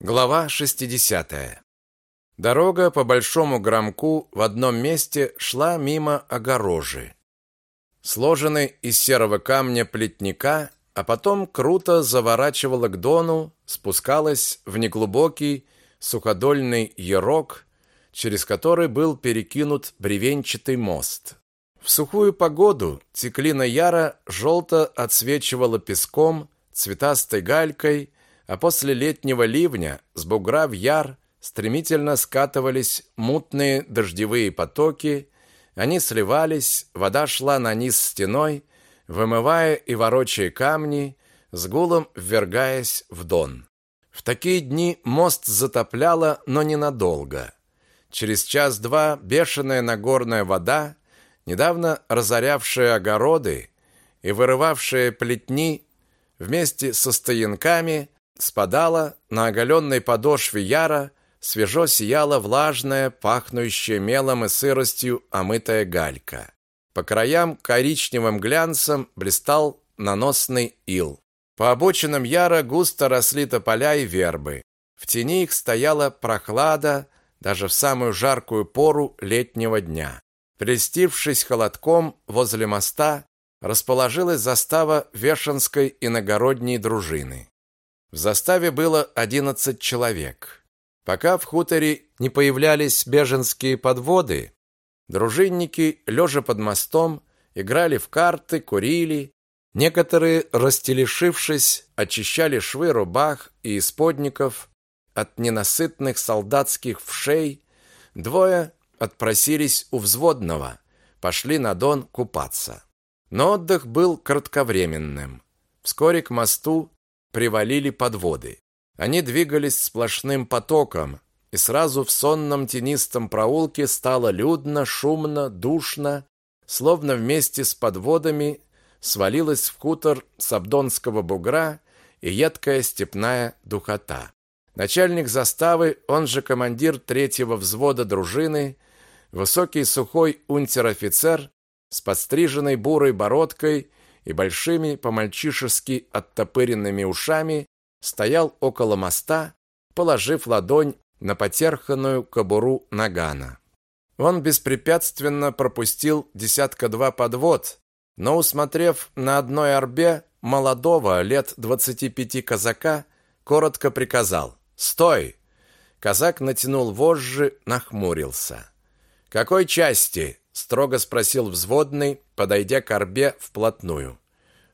Глава 60. Дорога по большому громку в одном месте шла мимо огорожи, сложенной из серого камня плетника, а потом круто заворачивала к дону, спускалась в неглубокий суходольный ярок, через который был перекинут бревенчатый мост. В сухую погоду теклина яра желто отсвечивала песком, цветастой галькой, а после летнего ливня с бугра в яр стремительно скатывались мутные дождевые потоки, они сливались, вода шла на низ стеной, вымывая и ворочая камни, с гулом ввергаясь в дон. В такие дни мост затопляло, но ненадолго. Через час-два бешеная нагорная вода, недавно разорявшая огороды и вырывавшая плетни вместе со стоянками, спадала, на оголенной подошве яра свежо сияла влажная, пахнущая мелом и сыростью омытая галька. По краям коричневым глянцем блистал наносный ил. По обочинам яра густо росли тополя и вербы. В тени их стояла прохлада даже в самую жаркую пору летнего дня. Прельстившись холодком возле моста, расположилась застава Вешенской иногородней дружины. В заставе было 11 человек. Пока в хуторе не появлялись беженские подводы, дружинники, лежа под мостом, играли в карты, курили. Некоторые, растелешившись, очищали швы рубах и исподников от ненасытных солдатских вшей. Двое отпросились у взводного, пошли на дон купаться. Но отдых был кратковременным. Вскоре к мосту привалили подводы. Они двигались сплошным потоком, и сразу в сонном тенистом проулке стало людно, шумно, душно, словно вместе с подводами свалилась в хутор Сабдонского бугра и едкая степная духота. Начальник заставы, он же командир третьего взвода дружины, высокий сухой унтер-офицер с подстриженной бурой бородкой и большими по-мальчишески оттопыренными ушами стоял около моста, положив ладонь на потерханную кобуру нагана. Он беспрепятственно пропустил десятка-два подвод, но, усмотрев на одной арбе молодого лет двадцати пяти казака, коротко приказал «Стой!». Казак натянул вожжи, нахмурился. «Какой части?» Строго спросил взводный, подойдя к арбе вплотную.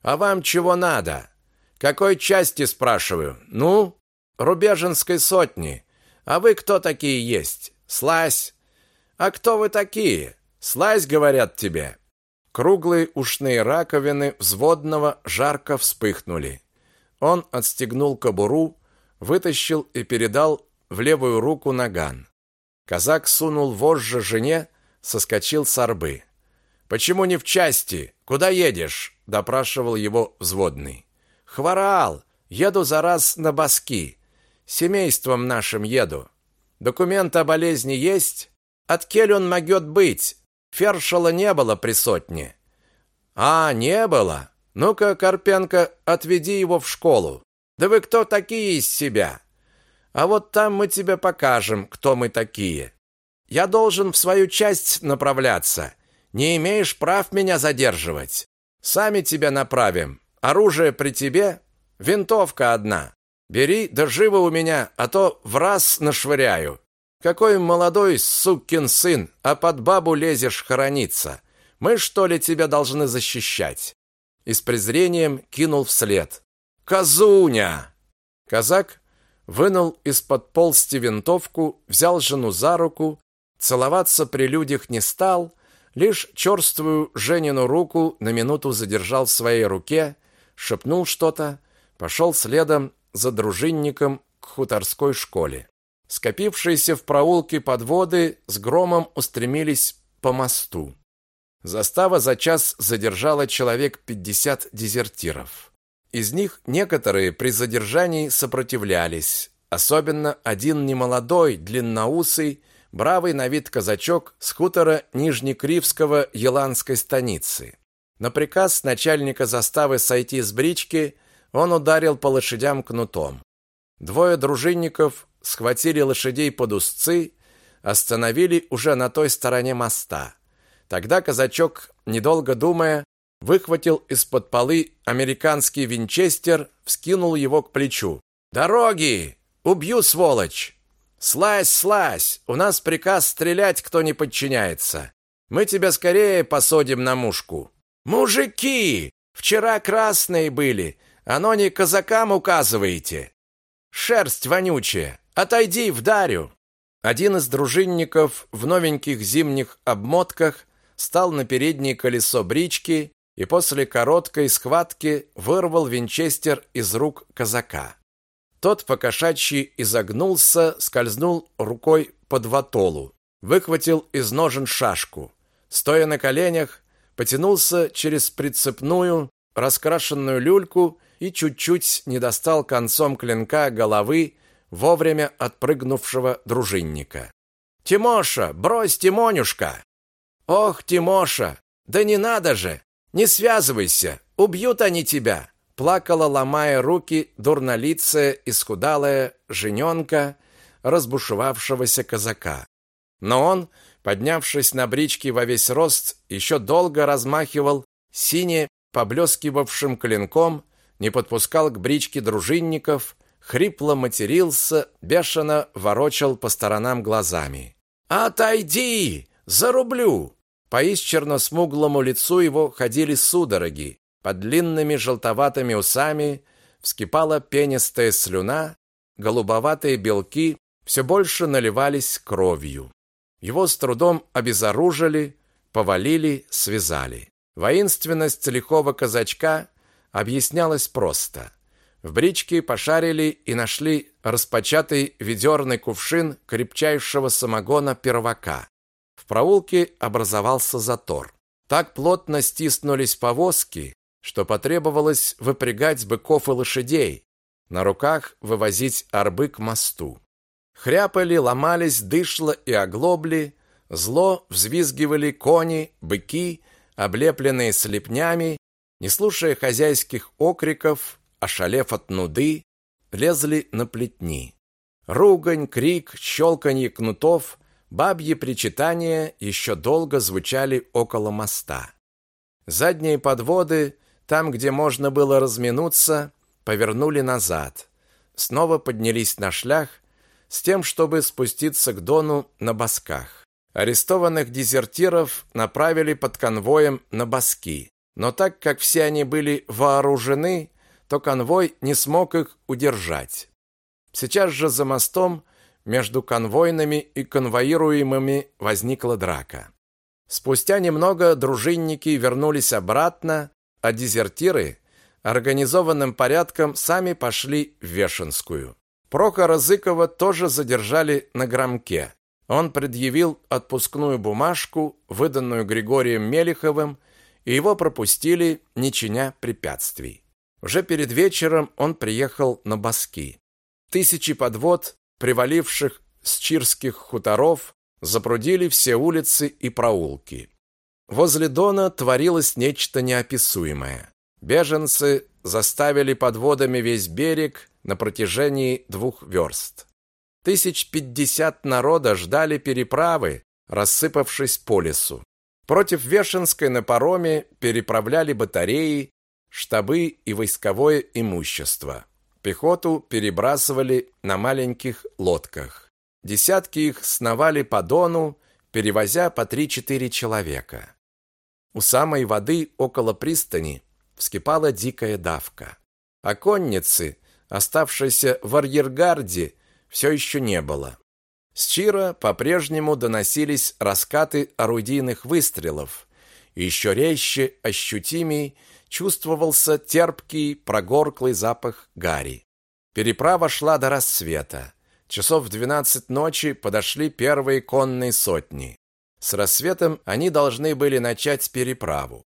А вам чего надо? Какой части, спрашиваю? Ну, Рубеженской сотни. А вы кто такие есть? Слазь. А кто вы такие? Слазь, говорят тебе. Круглые ушные раковины взводного жарко вспыхнули. Он отстегнул кобуру, вытащил и передал в левую руку наган. Казак сунул вожжи жене, соскочил с арбы. Почему не в части? Куда едешь? допрашивал его взводный. Хворал. Еду за раз на Баски. Семейством нашим еду. Документ о болезни есть? От кель он могет быть? Фершала не было при сотне. А, не было. Ну-ка, Карпенко, отведи его в школу. Да вы кто такие из себя? А вот там мы тебе покажем, кто мы такие. Я должен в свою часть направляться. Не имеешь прав меня задерживать. Сами тебя направим. Оружие при тебе, винтовка одна. Бери, да живо у меня, а то в раз нашвыряю. Какой молодой сукин сын, а под бабу лезешь хорониться. Мы что ли тебя должны защищать? И с презрением кинул вслед. Казуня! Казак вынул из-под полсти винтовку, взял жену за руку Целоваться при людях не стал, лишь черствую Женину руку на минуту задержал в своей руке, шепнул что-то, пошел следом за дружинником к хуторской школе. Скопившиеся в проулке подводы с громом устремились по мосту. Застава за час задержала человек пятьдесят дезертиров. Из них некоторые при задержании сопротивлялись, особенно один немолодой, длинноусый, бравый на вид казачок с хутора Нижнекривского Еланской станицы. На приказ начальника заставы сойти с брички он ударил по лошадям кнутом. Двое дружинников схватили лошадей под узцы, остановили уже на той стороне моста. Тогда казачок, недолго думая, выхватил из-под полы американский винчестер, вскинул его к плечу. «Дороги! Убью, сволочь! Слазь, слазь! У нас приказ стрелять, кто не подчиняется. Мы тебя скорее посадим на мушку». «Мужики! Вчера красные были, оно не казакам указываете. Шерсть вонючая, отойди, вдарю!» Один из дружинников в новеньких зимних обмотках стал на переднее колесо брички и после короткой схватки вырвал винчестер из рук казака. Тот покошачьи изогнулся, скользнул рукой под ватолу, выхватил из ножен шашку. Стоя на коленях, потянулся через прицепную, раскрашенную люльку и чуть-чуть не достал концом клинка головы вовремя отпрыгнувшего дружинника. «Тимоша, брось, Тимонюшка!» «Ох, Тимоша, да не надо же! Не связывайся, убьют они тебя!» Плакала, ломая руки, дурнолицая, исхудалая жененка разбушевавшегося казака. Но он, поднявшись на бричке во весь рост, еще долго размахивал сине поблескивавшим клинком, не подпускал к бричке дружинников, хрипло матерился, бешено ворочал по сторонам глазами. «Отойди! Зарублю!» По исчерно-смуглому лицу его ходили судороги. Под длинными желтоватыми усами вскипала пенистая слюна, голубоватые белки все больше наливались кровью. Его с трудом обезоружили, повалили, связали. Воинственность лихого казачка объяснялась просто. В бричке пошарили и нашли распочатый ведерный кувшин крепчайшего самогона первака. В проулке образовался затор. Так плотно стиснулись повозки, что потребовалось выпрягать быков и лошадей, на руках вывозить арбы к мосту. Хряпали, ломались дышло и оглобли, зло взвизгивали кони, быки, облепленные слепнями, не слушая хозяйских окриков, ошалев от нуды, лезли на плетни. Ругань, крик, щелканье кнутов, бабьи причитания еще долго звучали около моста. Задние подводы, там, где можно было разминуться, повернули назад. Снова поднялись на шлях с тем, чтобы спуститься к Дону на босках. Арестованных дезертиров направили под конвоем на боски. Но так как все они были вооружены, то конвой не смог их удержать. Сейчас же за мостом между конвойными и конвоируемыми возникла драка. Спустя немного дружинники вернулись обратно, а дезертиры организованным порядком сами пошли в Вешенскую. Прохора Зыкова тоже задержали на громке. Он предъявил отпускную бумажку, выданную Григорием Мелиховым, и его пропустили, не чиня препятствий. Уже перед вечером он приехал на Баски. Тысячи подвод, приваливших с чирских хуторов, запрудили все улицы и проулки. Возле Дона творилось нечто неописуемое. Беженцы заставили подводами весь берег на протяжении двух верст. Тысяч пятьдесят народа ждали переправы, рассыпавшись по лесу. Против Вешенской на пароме переправляли батареи, штабы и войсковое имущество. Пехоту перебрасывали на маленьких лодках. Десятки их сновали по Дону, перевозя по три-четыре человека. У самой воды около пристани вскипала дикая давка. А конницы, оставшейся в арьергарде, все еще не было. С Чира по-прежнему доносились раскаты орудийных выстрелов. Еще резче, ощутимей чувствовался терпкий, прогорклый запах гари. Переправа шла до рассвета. Часов в двенадцать ночи подошли первые конные сотни. С рассветом они должны были начать переправу.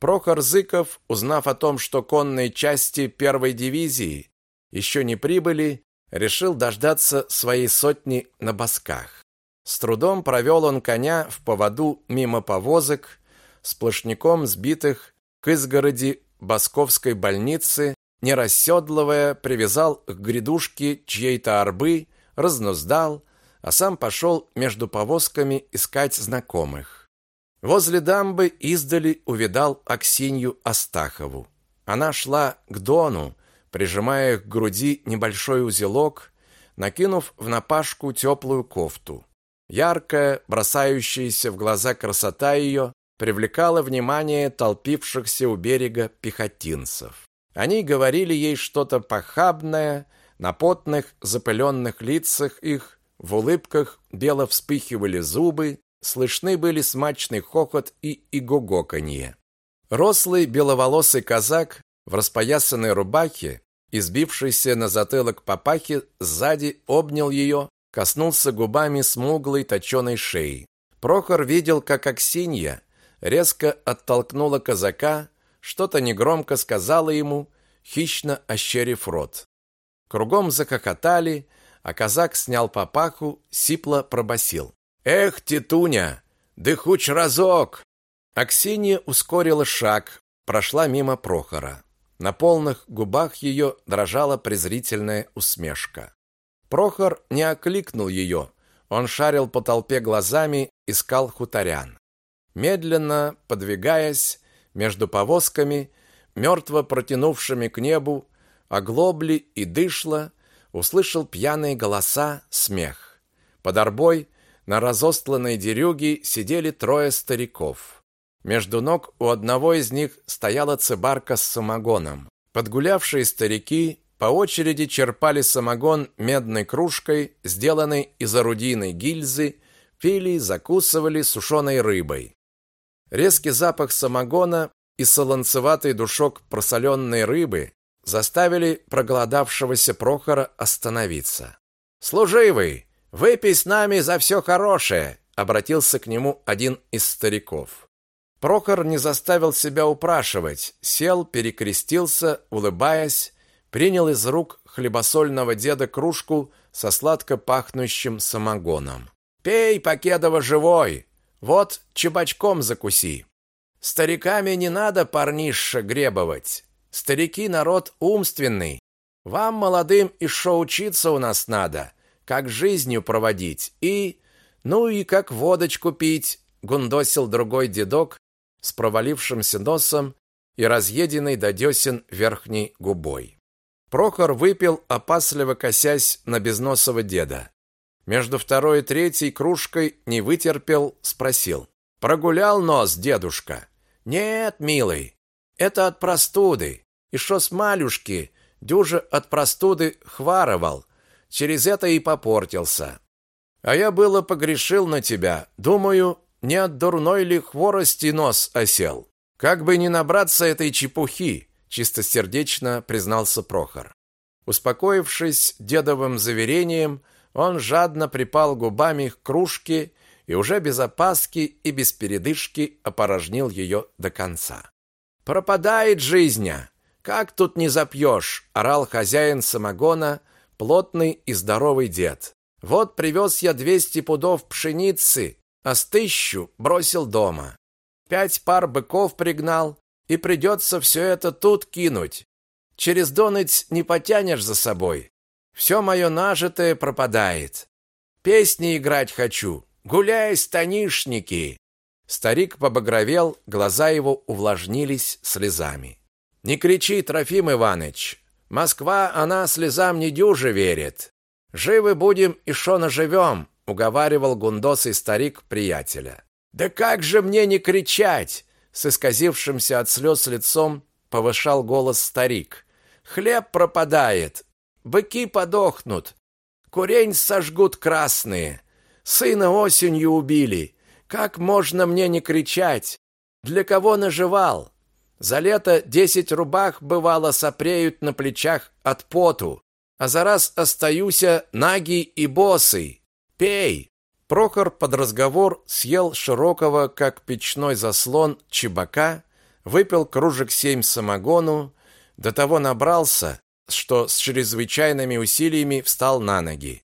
Прохор Зыков, узнав о том, что конные части первой дивизии еще не прибыли, решил дождаться своей сотни на босках. С трудом провел он коня в поводу мимо повозок, сплошняком сбитых к изгороди Басковской больницы, не расседлывая, привязал к грядушке чьей-то арбы, разнуздал, а сам пошел между повозками искать знакомых. Возле дамбы издали увидал Аксинью Астахову. Она шла к Дону, прижимая к груди небольшой узелок, накинув в напашку теплую кофту. Яркая, бросающаяся в глаза красота ее привлекала внимание толпившихся у берега пехотинцев. Они говорили ей что-то похабное, на потных, запыленных лицах их, в улыбках бело вспыхивали зубы, слышны были смачный хохот и игогоканье. Рослый беловолосый казак в распоясанной рубахе, избившийся на затылок папахи, сзади обнял ее, коснулся губами смуглой точеной шеи. Прохор видел, как Аксинья резко оттолкнула казака, что-то негромко сказала ему, хищно ощерив рот. Кругом захохотали, а казак снял папаху, сипло пробасил: "Эх, тетуня, да хоть разок!" Аксинья ускорила шаг, прошла мимо Прохора. На полных губах ее дрожала презрительная усмешка. Прохор не окликнул ее. Он шарил по толпе глазами, искал хуторян. Медленно подвигаясь между повозками, мертво протянувшими к небу, оглобли и дышло, услышал пьяные голоса, смех. Под арбой на разостланной дерюге сидели трое стариков. Между ног у одного из них стояла цыбарка с самогоном. Подгулявшие старики по очереди черпали самогон медной кружкой, сделанной из орудийной гильзы, пили, закусывали сушеной рыбой. Резкий запах самогона и солонцеватый душок просоленной рыбы заставили проголодавшегося Прохора остановиться. «Служивый, выпей с нами за все хорошее!» обратился к нему один из стариков. Прохор не заставил себя упрашивать, сел, перекрестился, улыбаясь, принял из рук хлебосольного деда кружку со сладко пахнущим самогоном. «Пей, Покедова, живой! Вот чебачком закуси!» Стариками не надо, парниша, гребовать. Старики народ умственный. Вам, молодым, еще учиться у нас надо, как жизнью проводить и... Ну и как водочку пить, гундосил другой дедок с провалившимся носом и разъеденной до десен верхней губой. Прохор выпил, опасливо косясь на безносого деда. Между второй и третьей кружкой не вытерпел, спросил. «Прогулял нос, дедушка?» Нет, милый, это от простуды. И что с малюшки, дюже от простуды хваровал. Через это и попортился. А я было погрешил на тебя. Думаю, не от дурной ли хворости нос осел. Как бы не набраться этой чепухи, чистосердечно признался Прохор. Успокоившись дедовым заверением, он жадно припал губами к кружке и уже без опаски и без передышки опорожнил ее до конца. «Пропадает жизнь! Как тут не запьешь?» – орал хозяин самогона, плотный и здоровый дед. «Вот привез я двести пудов пшеницы, а с тысячу бросил дома. Пять пар быков пригнал, и придется все это тут кинуть. Через доныть не потянешь за собой. Все мое нажитое пропадает. Песни играть хочу, Гуляй, станишники!» Старик побагровел, глаза его увлажнились слезами. «Не кричи, Трофим Иваныч! Москва, она слезам не дюже верит. Живы будем и шо наживем!» — уговаривал гундосый старик приятеля. «Да как же мне не кричать!» — с исказившимся от слез лицом повышал голос старик. «Хлеб пропадает, быки подохнут, курень сожгут красные, Сына осенью убили. Как можно мне не кричать? Для кого наживал? За лето десять рубах бывало сопреют на плечах от поту, а за раз остаюся нагий и босый. Пей. Прохор под разговор съел широкого, как печной заслон, чебака, выпил кружек семь самогону, до того набрался, что с чрезвычайными усилиями встал на ноги.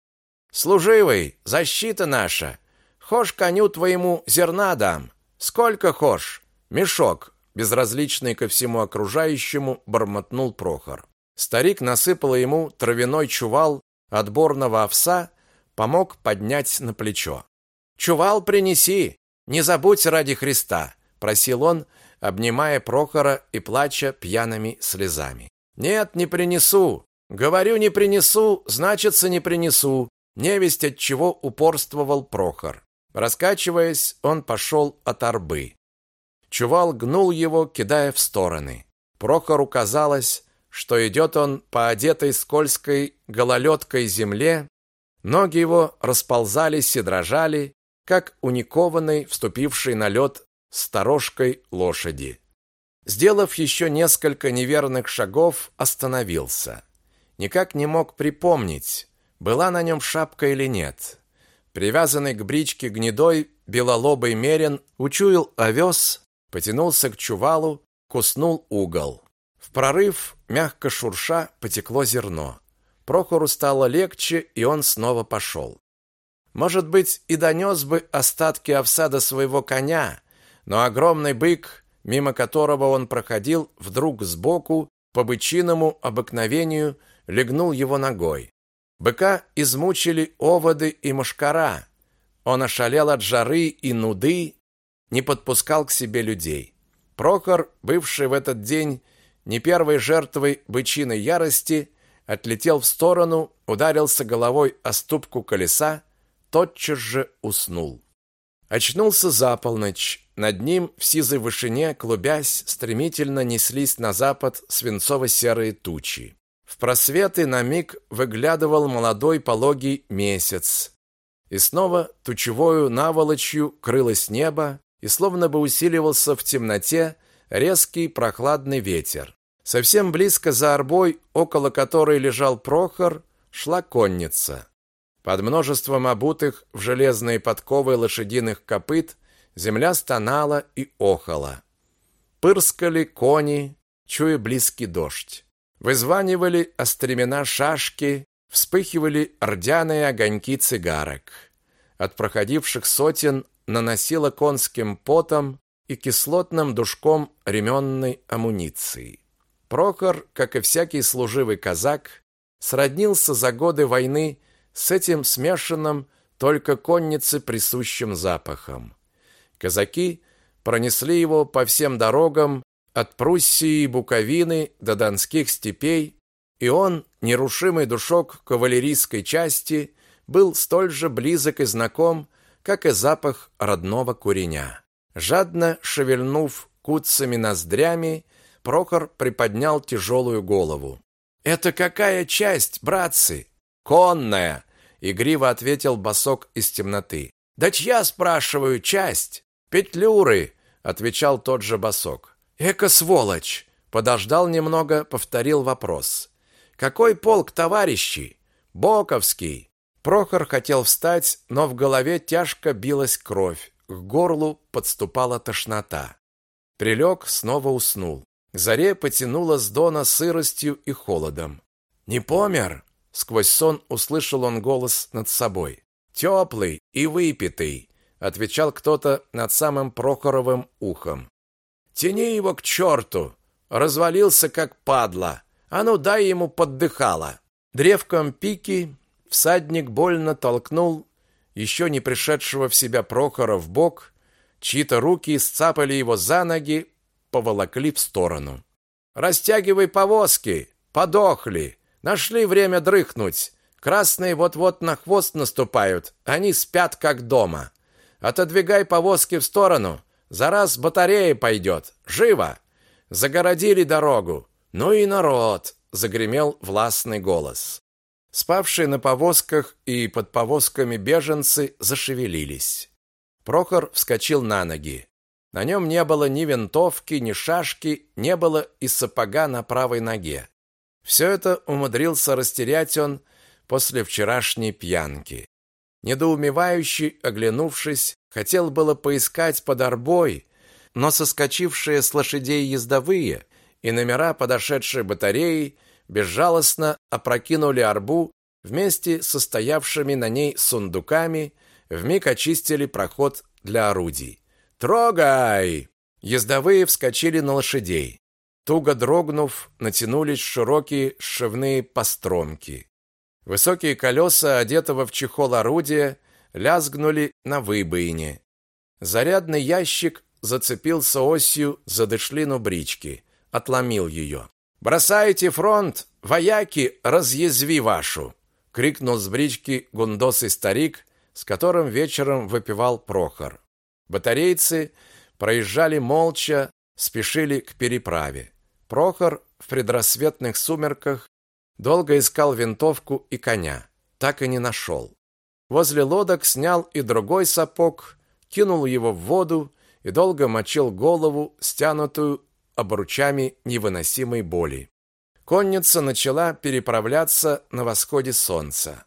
Служивый, защита наша. Хошь коню твоему зерна дам. Сколько хошь? Мешок, безразличный ко всему окружающему, бормотнул Прохор. Старик насыпал ему травяной чувал отборного овса, помог поднять на плечо. «Чувал принеси, не забудь ради Христа», — просил он, обнимая Прохора и плача пьяными слезами. «Нет, не принесу. Говорю, не принесу, значится, не принесу», невесть от чего упорствовал Прохор. Раскачиваясь, он пошел от арбы. Чувал гнул его, кидая в стороны. Прохору казалось, что идет он по одетой скользкой гололедкой земле, ноги его расползались и дрожали, как у никованной, вступившей на лед сторожкой лошади. Сделав еще несколько неверных шагов, остановился. Никак не мог припомнить, была на нем шапка или нет. Привязанный к бричке гнедой белолобый мерин учуял овес, потянулся к чувалу, куснул угол. В прорыв, мягко шурша, потекло зерно. Прохору стало легче, и он снова пошел. Может быть, и донес бы остатки овса до своего коня, но огромный бык, мимо которого он проходил, вдруг сбоку, по бычиному обыкновению, легнул его ногой. Быка измучили оводы и мошкара. Он ошалел от жары и нуды, не подпускал к себе людей. Прохор, бывший в этот день не первой жертвой бычиной ярости, отлетел в сторону, ударился головой о ступку колеса, тотчас же уснул. Очнулся за полночь. Над ним в сизой вышине, клубясь, стремительно неслись на запад свинцово-серые тучи. В просветы на миг выглядывал молодой пологий месяц. И снова тучевою наволочью крылось небо, и словно бы усиливался в темноте резкий прохладный ветер. Совсем близко за арбой, около которой лежал Прохор, шла конница. Под множеством обутых в железные подковы лошадиных копыт земля стонала и охала. Пырскали кони, чуя близкий дождь. Вызванивали остремена шашки, вспыхивали рдяные огоньки цигарок. От проходивших сотен наносило конским потом и кислотным душком ременной амуниции. Прохор, как и всякий служивый казак, сроднился за годы войны с этим смешанным только коннице присущим запахом. Казаки пронесли его по всем дорогам от Пруссии и Буковины до Донских степей, и он, нерушимый душок кавалерийской части, был столь же близок и знаком, как и запах родного куреня. Жадно шевельнув куцами ноздрями, Прохор приподнял тяжелую голову. «Это какая часть, братцы?» «Конная!» — игриво ответил босок из темноты. «Да чья, спрашиваю, часть?» «Петлюры!» — отвечал тот же босок. Эко сволочь. Подождал немного, повторил вопрос. Какой полк, товарищи? Боковский. Прохор хотел встать, но в голове тяжко билась кровь, к горлу подступала тошнота. Прилег, снова уснул. Заре потянуло с дона сыростью и холодом. «Не помер?» — сквозь сон услышал он голос над собой. «Теплый и выпитый», — отвечал кто-то над самым Прохоровым ухом. Тяни его к черту! Развалился, как падла. А ну, дай ему поддыхало!» Древком пики всадник больно толкнул еще не пришедшего в себя Прохора в бок, чьи-то руки сцапали его за ноги, поволокли в сторону. «Растягивай повозки! Подохли! Нашли время дрыхнуть! Красные вот-вот на хвост наступают, они спят, как дома! Отодвигай повозки в сторону, за раз батарея пойдет. Живо! Загородили дорогу. Ну и народ, загремел властный голос. Спавшие на повозках и под повозками беженцы зашевелились. Прохор вскочил на ноги. На нем не было ни винтовки, ни шашки, не было и сапога на правой ноге. Все это умудрился растерять он после вчерашней пьянки. Недоумевающий, оглянувшись, хотел было поискать под арбой, но соскочившие с лошадей ездовые и номера подошедшей батареи безжалостно опрокинули арбу вместе со стоявшими на ней сундуками, вмиг очистили проход для орудий. «Трогай!» Ездовые вскочили на лошадей. туго дрогнув, натянулись широкие сшивные постромки. Высокие колеса, одетого в чехол орудия, лязгнули на выбоине. Зарядный ящик зацепился осью за дышлину брички, отломил ее. «Бросайте фронт, вояки, разъязви вашу!» — крикнул с брички гундосый старик, с которым вечером выпивал Прохор. Батарейцы проезжали молча, спешили к переправе. Прохор в предрассветных сумерках долго искал винтовку и коня, так и не нашел. Возле лодок снял и другой сапог, кинул его в воду и долго мочил голову, стянутую обручами невыносимой боли. Конница начала переправляться на восходе солнца.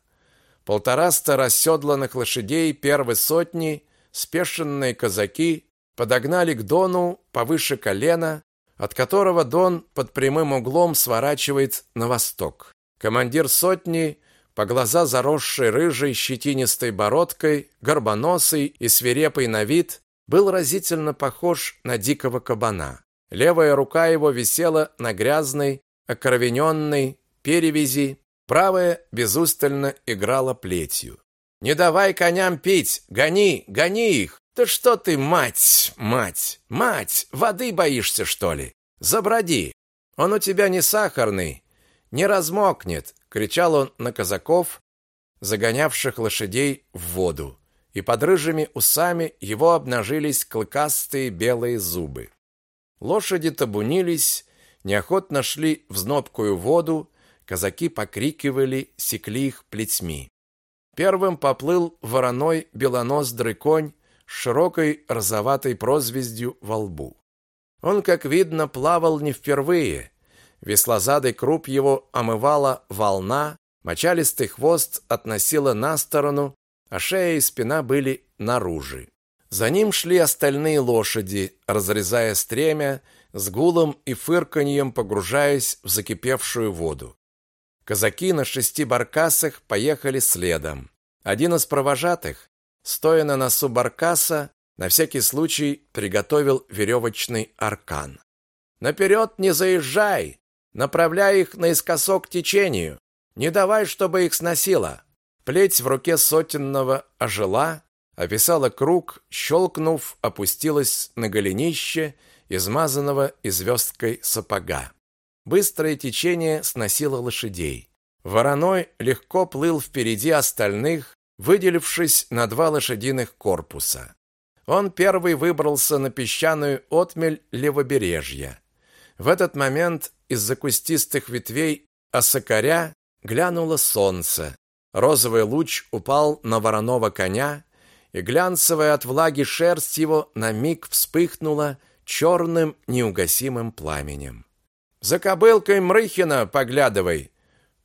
Полтораста расседланных лошадей первой сотни, спешенные казаки подогнали к Дону повыше колена, от которого Дон под прямым углом сворачивает на восток. Командир сотни, по глаза заросший рыжей щетинистой бородкой, горбоносый и свирепый на вид, был разительно похож на дикого кабана. Левая рука его висела на грязной, окровененной перевязи, правая безустально играла плетью. «Не давай коням пить! Гони, гони их! Да что ты, мать, мать, мать, воды боишься, что ли? Заброди! Он у тебя не сахарный, не размокнет!» — кричал он на казаков, загонявших лошадей в воду, и под рыжими усами его обнажились клыкастые белые зубы. Лошади табунились, неохотно шли в знобкую воду, казаки покрикивали, секли их плетьми. Первым поплыл вороной белоноздрый конь с широкой розоватой прозвездью во лбу. Он, как видно, плавал не впервые. Веслозадый круп его омывала волна, мочалистый хвост относила на сторону, а шея и спина были наружу. За ним шли остальные лошади, разрезая стремя, с гулом и фырканьем погружаясь в закипевшую воду. Казаки на шести баркасах поехали следом. Один из провожатых, стоя на носу баркаса, на всякий случай приготовил веревочный аркан. «Наперед не заезжай! Направляй их наискосок течению! Не давай, чтобы их сносило!» Плеть в руке сотенного ожила, описала круг, щелкнув, опустилась на голенище измазанного известкой сапога. Быстрое течение сносило лошадей. Вороной легко плыл впереди остальных, выделившись на два лошадиных корпуса. Он первый выбрался на песчаную отмель левобережья. В этот момент из-за кустистых ветвей осокаря глянуло солнце. Розовый луч упал на вороного коня, и глянцевая от влаги шерсть его на миг вспыхнула черным неугасимым пламенем. «За кобылкой Мрыхина поглядывай!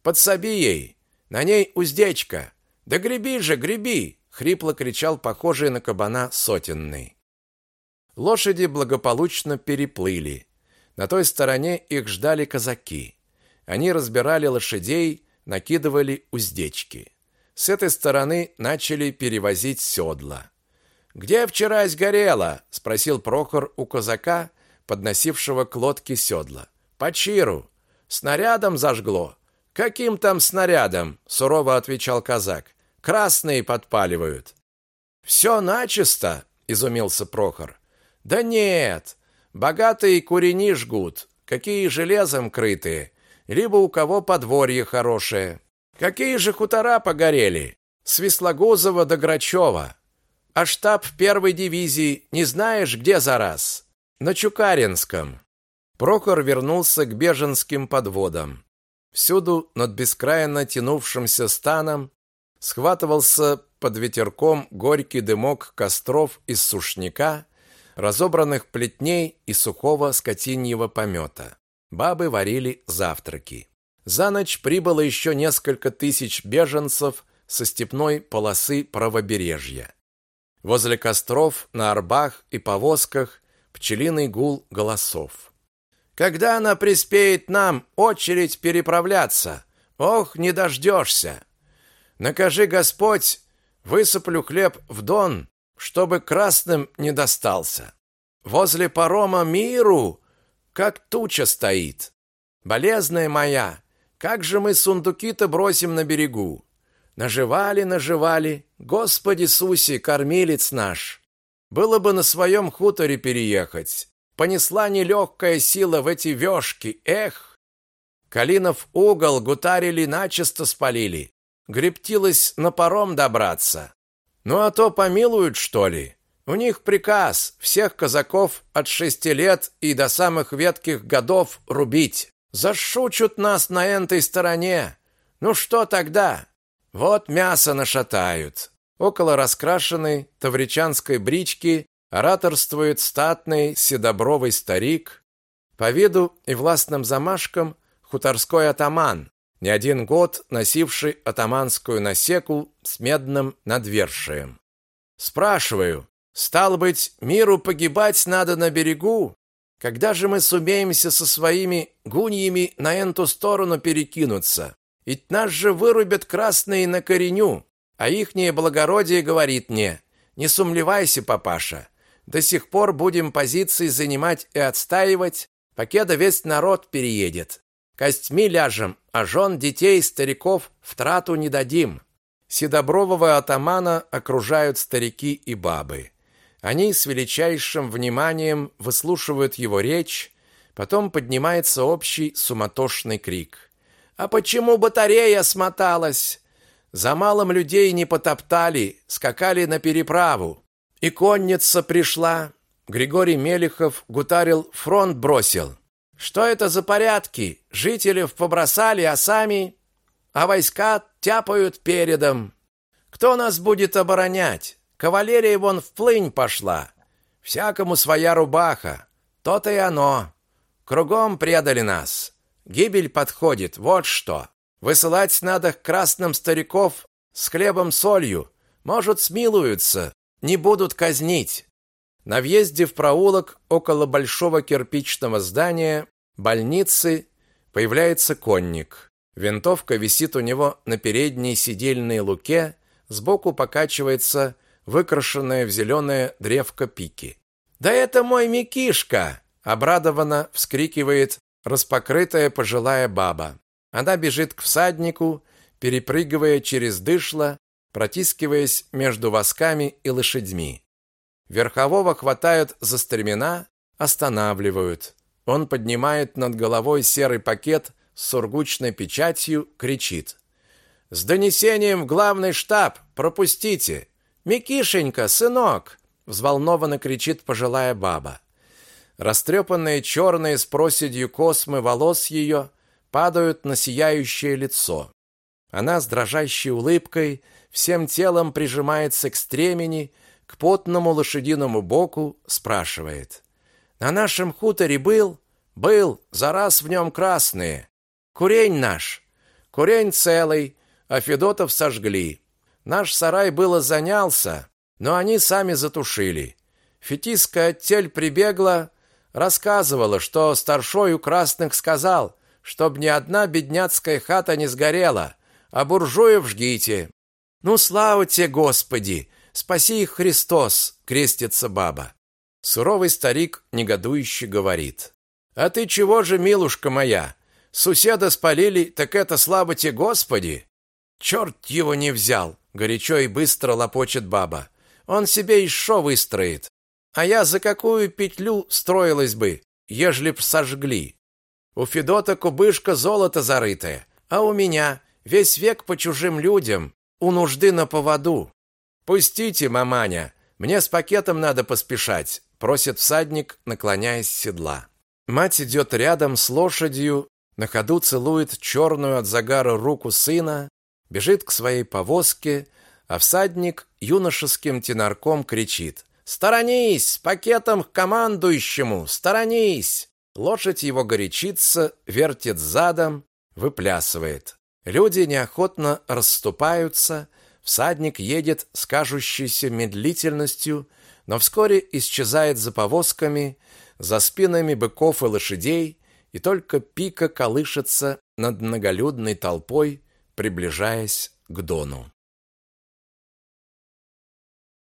Подсоби ей! На ней уздечка! Да греби же, греби!» — хрипло кричал похожий на кабана сотенный. Лошади благополучно переплыли. На той стороне их ждали казаки. Они разбирали лошадей, накидывали уздечки. С этой стороны начали перевозить седла. «Где вчера сгорело?» – спросил Прохор у казака, подносившего к лодке седла. «По чиру. Снарядом зажгло». «Каким там снарядом?» – сурово отвечал казак. «Красные подпаливают». «Все начисто?» – изумился Прохор. «Да нет, богатые курени жгут, какие железом крытые, либо у кого подворье хорошее. Какие же хутора погорели? С Вислогузова до Грачева. А штаб первой дивизии не знаешь, где зараз? На Чукаринском. Прохор вернулся к беженским подводам. Всюду над бескрайно тянувшимся станом схватывался под ветерком горький дымок костров из сушняка, разобранных плетней и сухого скотиньего помета. Бабы варили завтраки. За ночь прибыло еще несколько тысяч беженцев со степной полосы правобережья. Возле костров, на арбах и повозках пчелиный гул голосов. «Когда она приспеет нам очередь переправляться? Ох, не дождешься! Накажи Господь, высыплю хлеб в дон, чтобы красным не достался. Возле парома миру как туча стоит. Болезная моя, как же мы сундуки-то бросим на берегу? Наживали, наживали, Господи Иисусе, кормилец наш. Было бы на своем хуторе переехать. Понесла нелегкая сила в эти вешки, эх! Калинов угол гутарили начисто спалили. Грептилось на паром добраться. Ну а то помилуют, что ли? У них приказ всех казаков от шести лет и до самых ветких годов рубить. Зашучут нас на этой стороне. Ну что тогда? Вот мясо нашатают. Около раскрашенной тавричанской брички ораторствует статный седобровый старик, по виду и властным замашкам хуторской атаман, не один год носивший атаманскую насеку с медным надвершием. Спрашиваю, стал быть, миру погибать надо на берегу? Когда же мы сумеемся со своими гуньями на эту сторону перекинуться? Ведь нас же вырубят красные на кореню, а ихнее благородие говорит мне, не сумлевайся, папаша, до сих пор будем позиции занимать и отстаивать, покеда весь народ переедет. Костьми ляжем, а жен, детей, стариков в трату не дадим. Седобрового атамана окружают старики и бабы. Они с величайшим вниманием выслушивают его речь, потом поднимается общий суматошный крик. А почему батарея смоталась? За малым людей не потоптали, скакали на переправу. И конница пришла. Григорий Мелехов гутарил, фронт бросил. Что это за порядки? Жителей побросали, а сами... А войска тяпают передом. Кто нас будет оборонять? Кавалерия вон в плынь пошла. Всякому своя рубаха. То-то и оно. Кругом предали нас. Гибель подходит, вот что. Высылать надо к красным стариков с хлебом солью. Может, смилуются, не будут казнить. На въезде в проулок около большого кирпичного здания больницы появляется конник. Винтовка висит у него на передней сидельной луке, сбоку покачивается выкрашенная в зеленое древко пики. «Да это мой Микишка!» обрадованно вскрикивает распокрытая пожилая баба. Она бежит к всаднику, перепрыгивая через дышло, протискиваясь между восками и лошадьми. Верхового хватают за стремена, останавливают. Он поднимает над головой серый пакет с сургучной печатью, кричит: "С донесением в главный штаб, пропустите! Микишенька, сынок!" взволнованно кричит пожилая баба. Растрепанные черные с проседью космы волос ее падают на сияющее лицо. Она с дрожащей улыбкой всем телом прижимается к стремени, к потному лошадиному боку, спрашивает. «На нашем хуторе был?» «Был, за раз в нем красные. Курень наш. Курень целый, а Федотов сожгли. Наш сарай было занялся, но они сами затушили. Фетиска оттель прибегла, рассказывала, что старшой у красных сказал, чтоб ни одна бедняцкая хата не сгорела, а буржуев жгите. Ну, слава тебе, Господи! Спаси их Христос, крестится баба. Суровый старик негодующе говорит. А ты чего же, милушка моя? Суседа спалили, так это слава тебе, Господи! Черт его не взял, горячо и быстро лопочет баба. Он себе еще выстроит. А я за какую петлю строилась бы, ежели б сожгли? У Федота кубышка золото зарытое, а у меня весь век по чужим людям, у нужды на поводу. Пустите, маманя, мне с пакетом надо поспешать, просит всадник, наклоняясь с седла. Мать идет рядом с лошадью, на ходу целует черную от загара руку сына, бежит к своей повозке, а всадник юношеским тенарком кричит: Сторонись, пакетом к командующему, сторонись. Лошадь его горячится, вертит задом, выплясывает. Люди неохотно расступаются, всадник едет с кажущейся медлительностью, но вскоре исчезает за повозками, за спинами быков и лошадей, и только пика колышется над многолюдной толпой, приближаясь к Дону.